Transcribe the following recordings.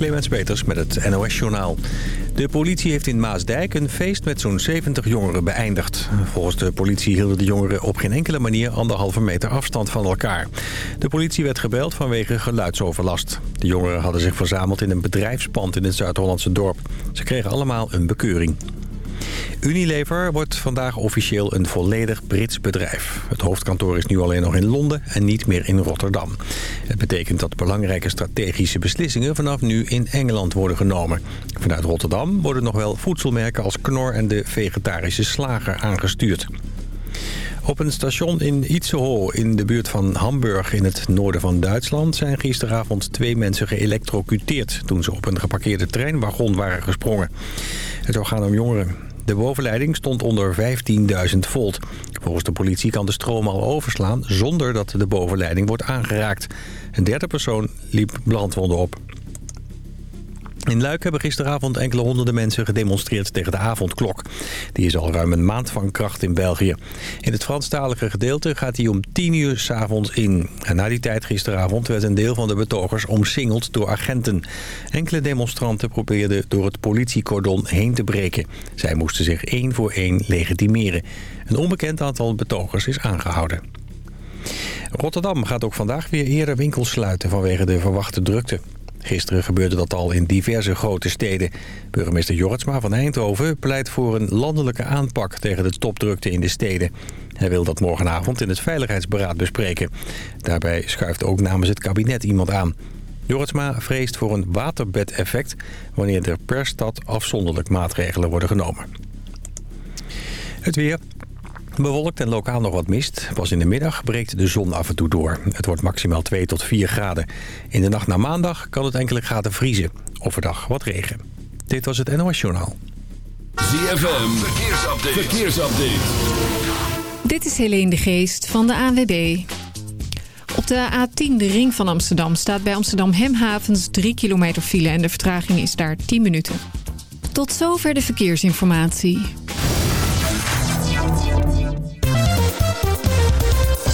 Clemens Peters met het NOS-journaal. De politie heeft in Maasdijk een feest met zo'n 70 jongeren beëindigd. Volgens de politie hielden de jongeren op geen enkele manier anderhalve meter afstand van elkaar. De politie werd gebeld vanwege geluidsoverlast. De jongeren hadden zich verzameld in een bedrijfspand in het Zuid-Hollandse dorp. Ze kregen allemaal een bekeuring. Unilever wordt vandaag officieel een volledig Brits bedrijf. Het hoofdkantoor is nu alleen nog in Londen en niet meer in Rotterdam. Het betekent dat belangrijke strategische beslissingen vanaf nu in Engeland worden genomen. Vanuit Rotterdam worden nog wel voedselmerken als Knor en de vegetarische slager aangestuurd. Op een station in Itzehoe in de buurt van Hamburg in het noorden van Duitsland... zijn gisteravond twee mensen geëlectrocuteerd... toen ze op een geparkeerde treinwagon waren gesprongen. Het zou gaan om jongeren. De bovenleiding stond onder 15.000 volt. Volgens de politie kan de stroom al overslaan zonder dat de bovenleiding wordt aangeraakt. Een derde persoon liep brandwonden op. In Luik hebben gisteravond enkele honderden mensen gedemonstreerd tegen de avondklok. Die is al ruim een maand van kracht in België. In het Franstalige gedeelte gaat die om 10 uur s'avonds in. En na die tijd gisteravond werd een deel van de betogers omsingeld door agenten. Enkele demonstranten probeerden door het politiecordon heen te breken. Zij moesten zich één voor één legitimeren. Een onbekend aantal betogers is aangehouden. Rotterdam gaat ook vandaag weer eerder winkels sluiten vanwege de verwachte drukte. Gisteren gebeurde dat al in diverse grote steden. Burgemeester Jorritsma van Eindhoven pleit voor een landelijke aanpak tegen de topdrukte in de steden. Hij wil dat morgenavond in het Veiligheidsberaad bespreken. Daarbij schuift ook namens het kabinet iemand aan. Jorritsma vreest voor een waterbedeffect wanneer er per stad afzonderlijk maatregelen worden genomen. Het weer. Bewolkt en lokaal nog wat mist. Pas in de middag breekt de zon af en toe door. Het wordt maximaal 2 tot 4 graden. In de nacht naar maandag kan het enkele graden vriezen. Overdag wat regen. Dit was het NOS Journaal. ZFM, verkeersupdate. verkeersupdate. Dit is Helene de Geest van de ANWB. Op de A10, de ring van Amsterdam, staat bij Amsterdam Hemhavens 3 kilometer file... en de vertraging is daar 10 minuten. Tot zover de verkeersinformatie.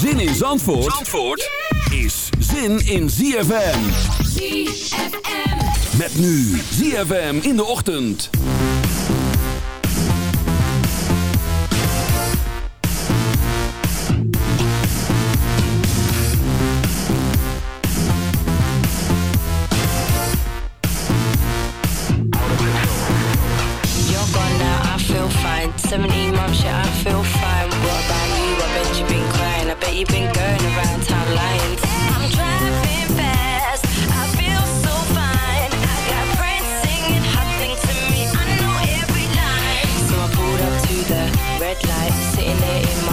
Zin in Zandvoort, Zandvoort is zin in ZFM. ZFM. Met nu ZFM in de ochtend. You're gone now, I feel fine. 17 months, yeah, I feel fine. I'm driving fast. I feel so fine. I got friends singing to me. I know every line. So I pulled up to the red light, sitting there in my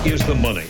is where is the money?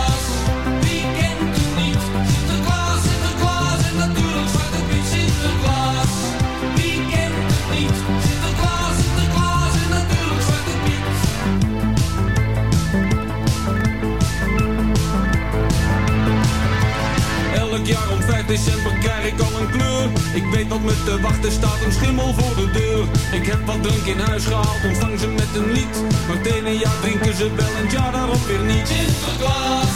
december krijg ik al een kleur. Ik weet dat me te wachten staat een schimmel voor de deur. Ik heb wat drank in huis gehaald, ontvang ze met een lied. Het ene jaar drinken ze wel en jaar daarop weer niet. Sinterklaas,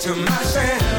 to my sand.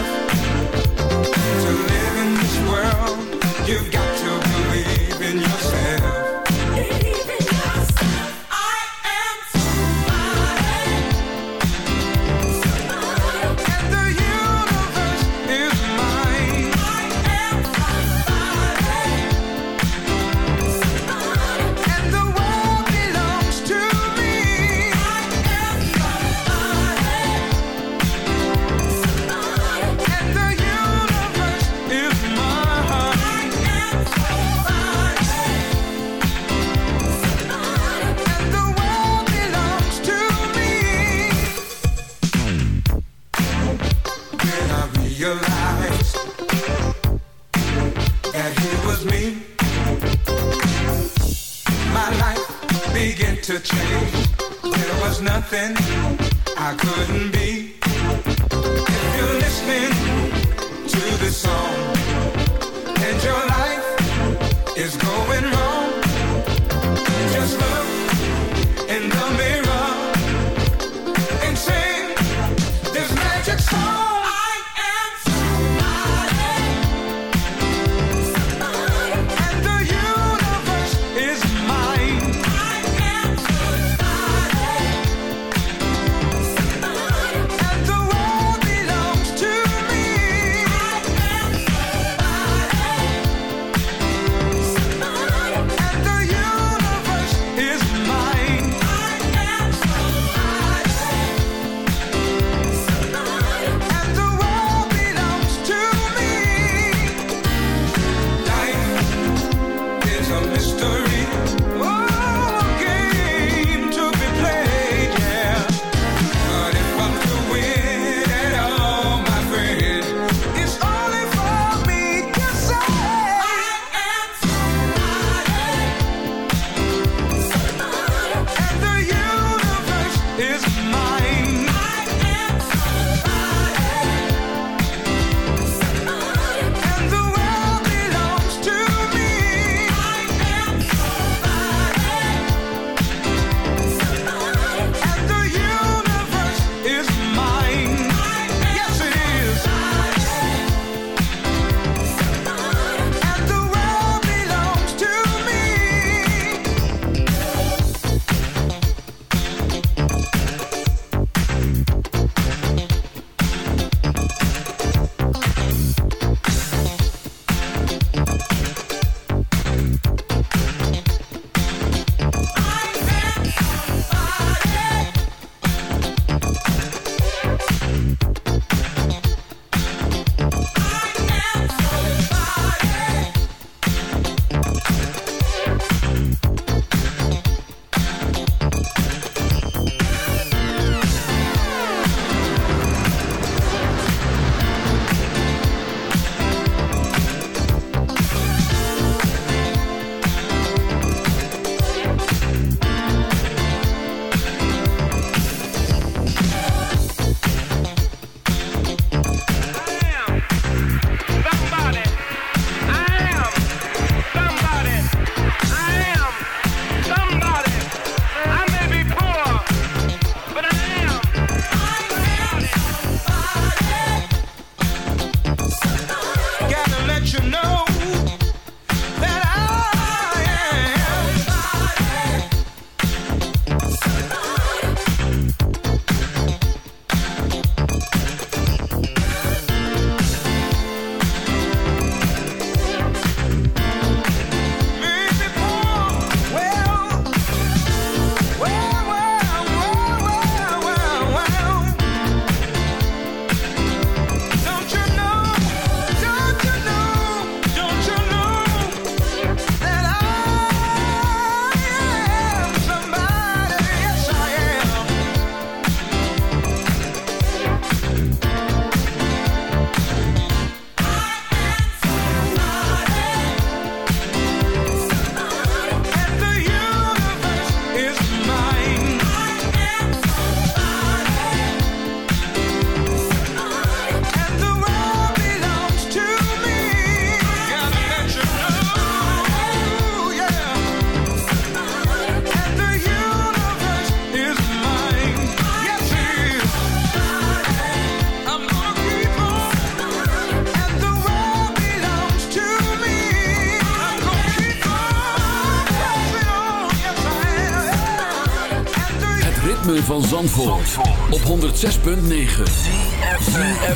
Op 106.9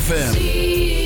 FM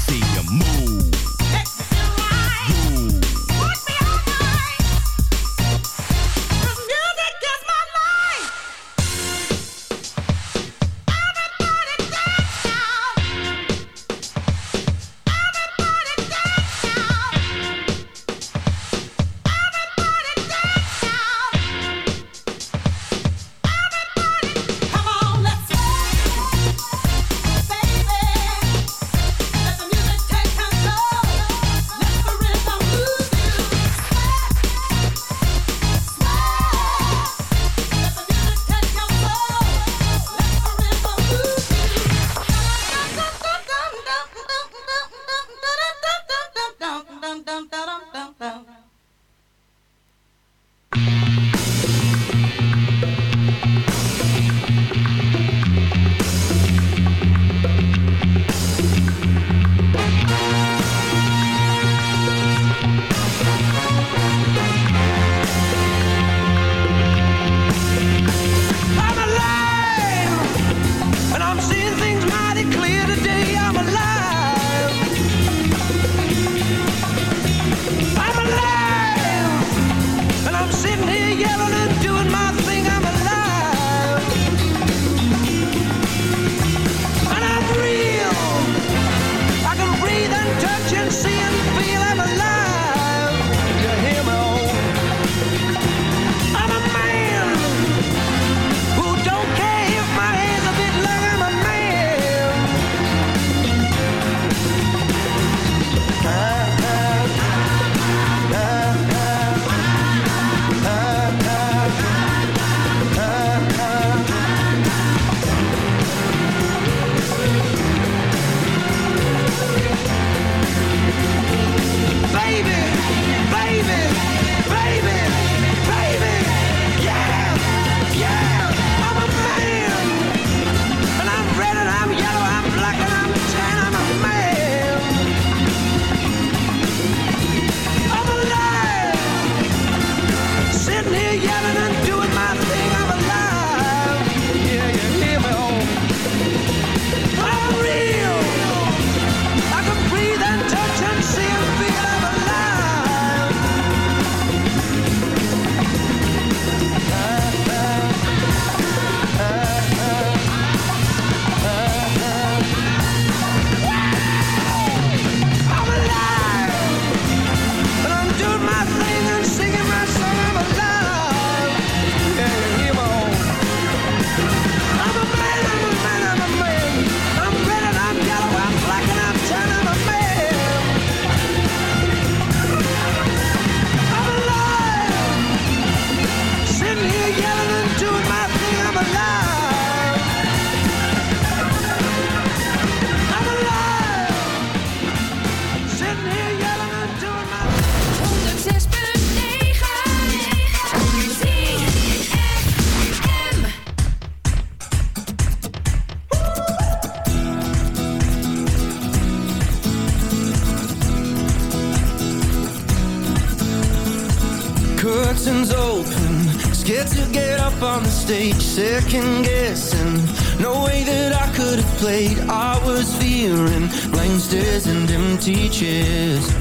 mistake, second guessing. No way that I could have played. I was fearing blank stares and empty chairs.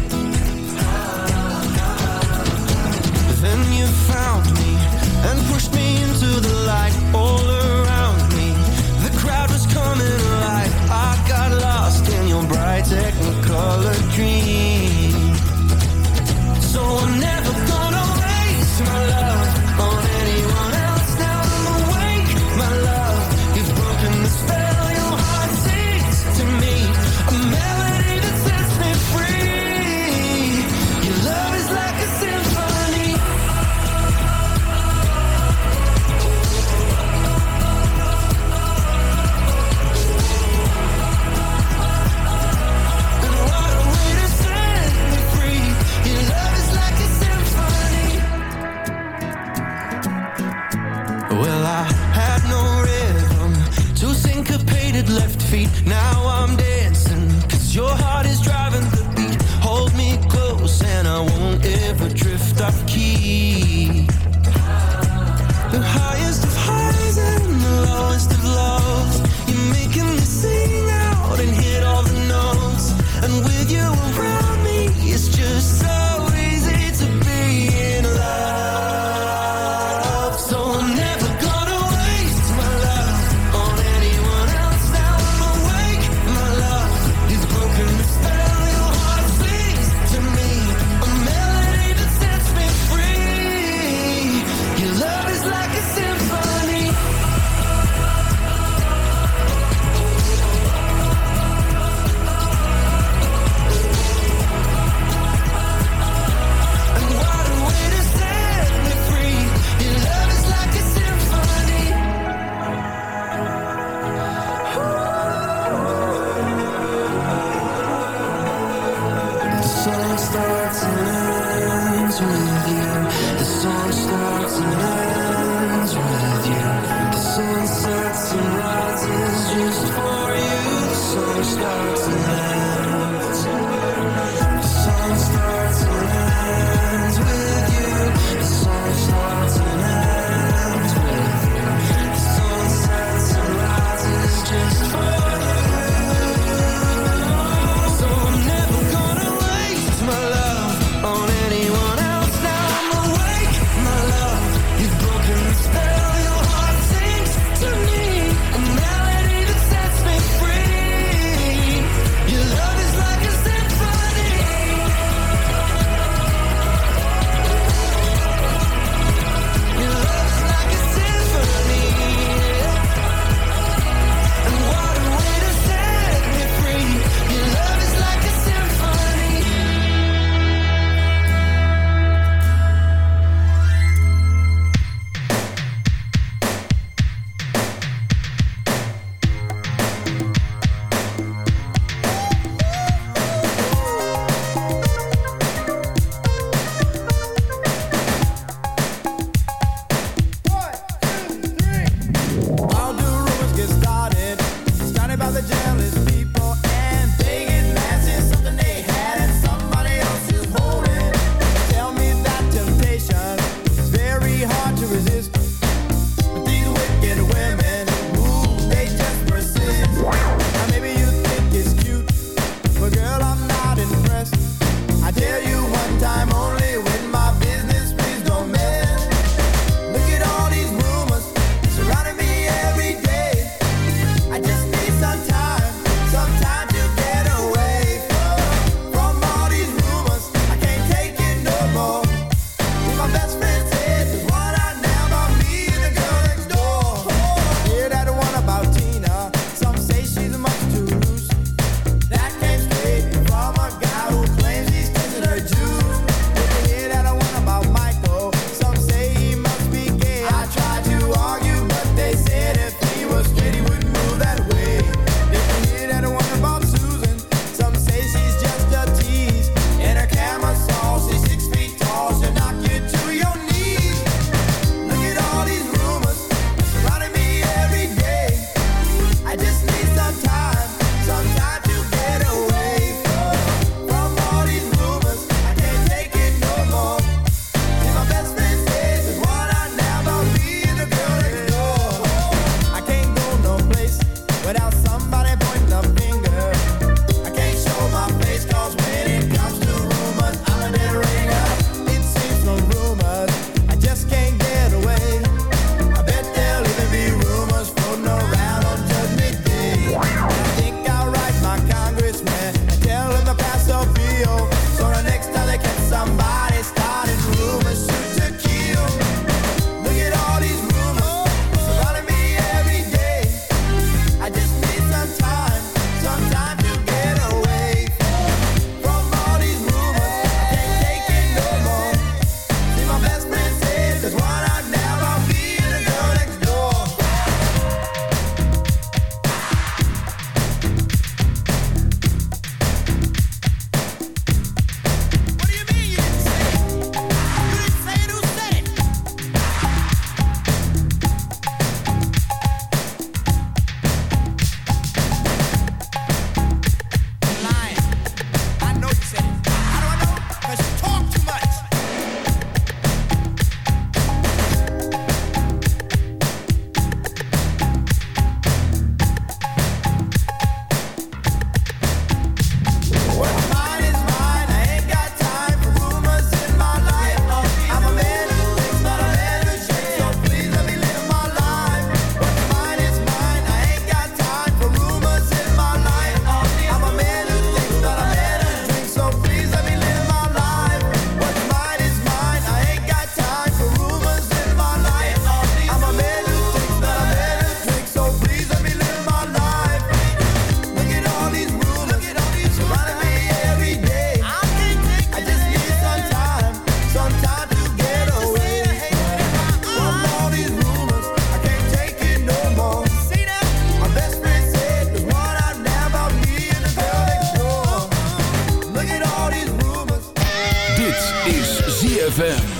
ZFM.